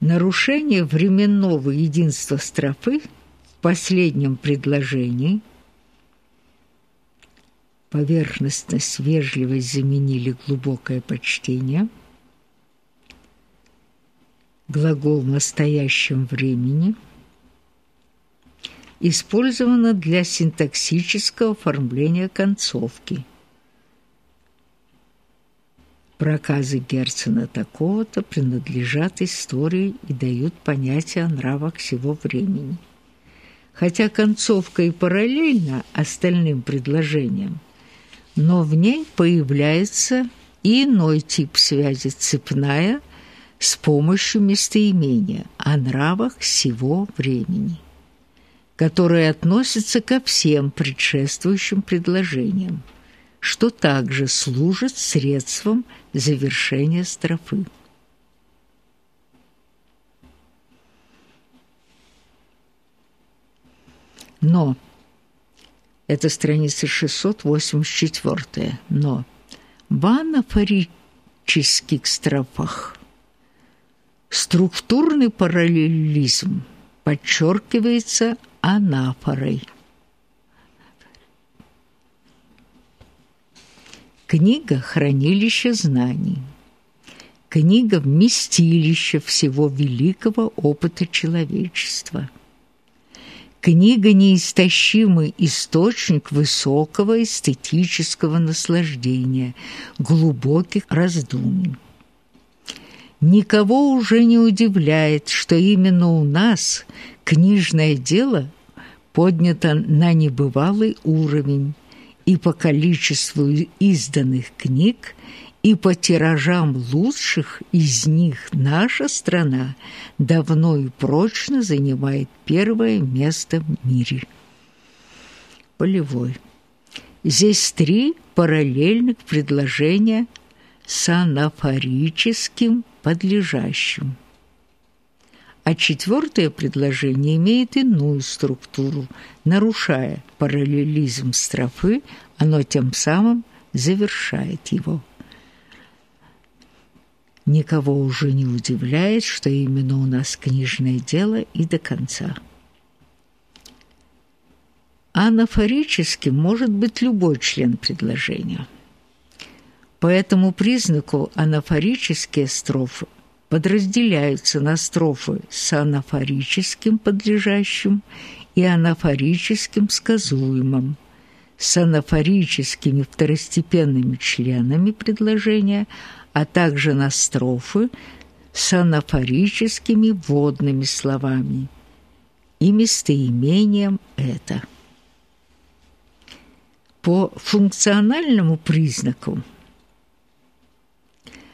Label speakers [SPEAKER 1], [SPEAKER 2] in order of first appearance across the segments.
[SPEAKER 1] Нарушение временного единства строфы в последнем предложении. Поверхностность, вежливость заменили глубокое почтение, глагол в настоящем времени. Использовано для синтаксического оформления концовки – Проказы Герцена такого-то принадлежат истории и дают понятие о нравах всего времени. Хотя концовка и параллельна остальным предложениям, но в ней появляется и иной тип связи цепная с помощью местоимения о нравах всего времени, которое относится ко всем предшествующим предложениям что также служит средством завершения строфы. Но, это страница 684, но в анафорических строфах структурный параллелизм подчеркивается анафорой – Книга – хранилище знаний. Книга – вместилище всего великого опыта человечества. Книга – неистощимый источник высокого эстетического наслаждения, глубоких раздумий. Никого уже не удивляет, что именно у нас книжное дело поднято на небывалый уровень, и по количеству изданных книг, и по тиражам лучших из них наша страна давно и прочно занимает первое место в мире. Полевой. Здесь три параллельных предложения с анафорическим подлежащим а четвертое предложение имеет иную структуру, нарушая параллелизм строфы, оно тем самым завершает его. Никого уже не удивляет, что именно у нас книжное дело и до конца. Анафорическим может быть любой член предложения. По этому признаку анафорические строфы подразделяются на строфы с анафорическим подлежащим и анафорическим сказуемым, с анафорическими второстепенными членами предложения, а также на строфы с анафорическими вводными словами и местоимением «это». По функциональному признаку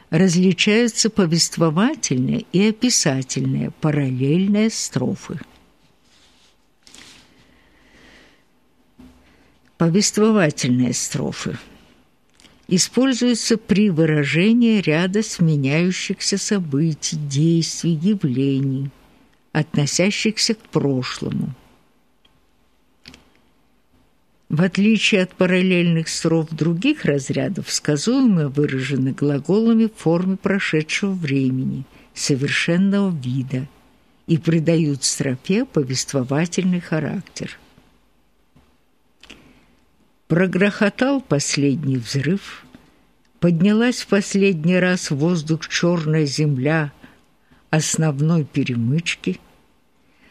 [SPEAKER 1] различаются повествовательные и описательные параллельные строфы. Повествовательные строфы используются при выражении ряда сменяющихся событий, действий, явлений, относящихся к прошлому – в отличие от параллельных строф других разрядов, сказуемые выражены глаголами в форме прошедшего времени, совершенного вида и придают строфе повествовательный характер. Прогрохотал последний взрыв, поднялась в последний раз в воздух черная земля основной перемычки –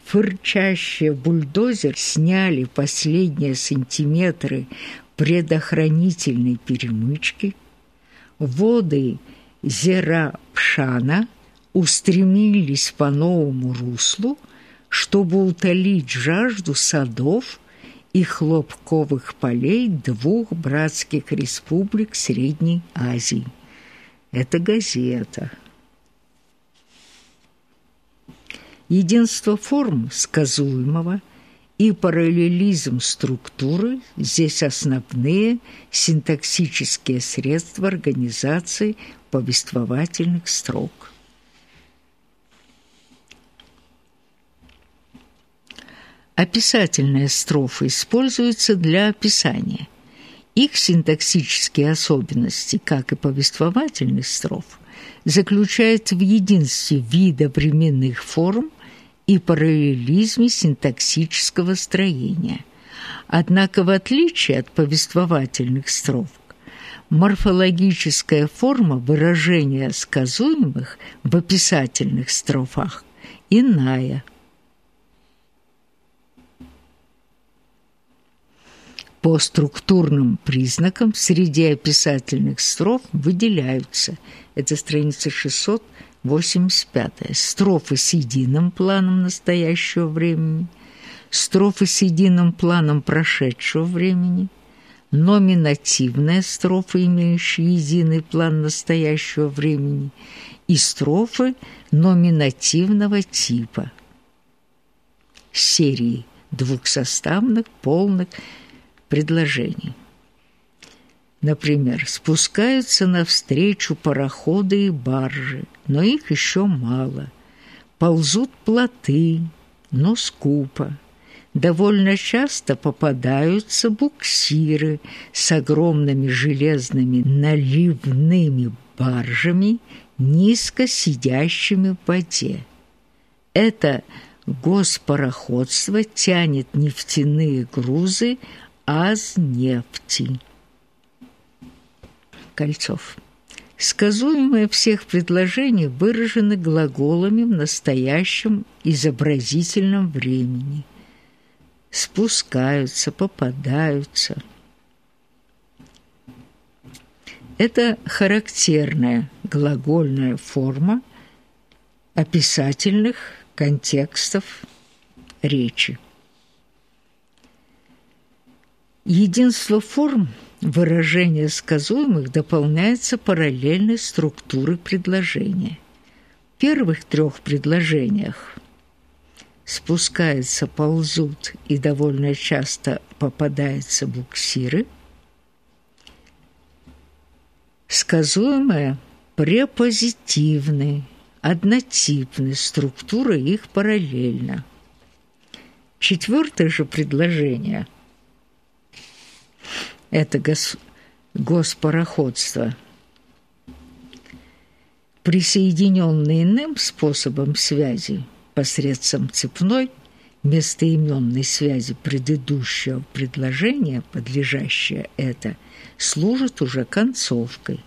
[SPEAKER 1] фырчащие бульдозер сняли последние сантиметры предохранительной перемычки, воды Зера-Пшана устремились по новому руслу, чтобы утолить жажду садов и хлопковых полей двух братских республик Средней Азии. Это газета – Единство форм сказуемого и параллелизм структуры здесь основные синтаксические средства организации повествовательных строк. Описательные строфы используются для описания. Их синтаксические особенности, как и повествовательных строф, заключается в единстве вида временных форм и параллелизме синтаксического строения. Однако, в отличие от повествовательных строф, морфологическая форма выражения сказуемых в описательных строфах иная. По структурным признакам среди описательных строф выделяются, это страница 685, строфы с единым планом настоящего времени, строфы с единым планом прошедшего времени, номинативная строфа, имеющая единый план настоящего времени, и строфы номинативного типа. Серии двухсоставных полных предложений. Например, спускаются навстречу пароходы и баржи, но их еще мало. Ползут плоты, но скупо. Довольно часто попадаются буксиры с огромными железными наливными баржами, низко сидящими в воде. Это госпароходство тянет нефтяные грузы аз нефти. Кольцов. Сказуемое всех предложений выражено глаголами в настоящем изобразительном времени. Спускаются, попадаются. Это характерная глагольная форма описательных контекстов речи. Единство форм выражения сказуемых дополняется параллельной структурой предложения. В первых трех предложениях спускаются, ползут и довольно часто попадаются буксиры. Сказуемое препозитивны, однотипны, структура их параллельна. Четвертое же предложение – это гос госпароходство. Присоединенный иным способом связи посредством цепной местоименной связи предыдущего предложения, подлежащее это, служит уже концовкой –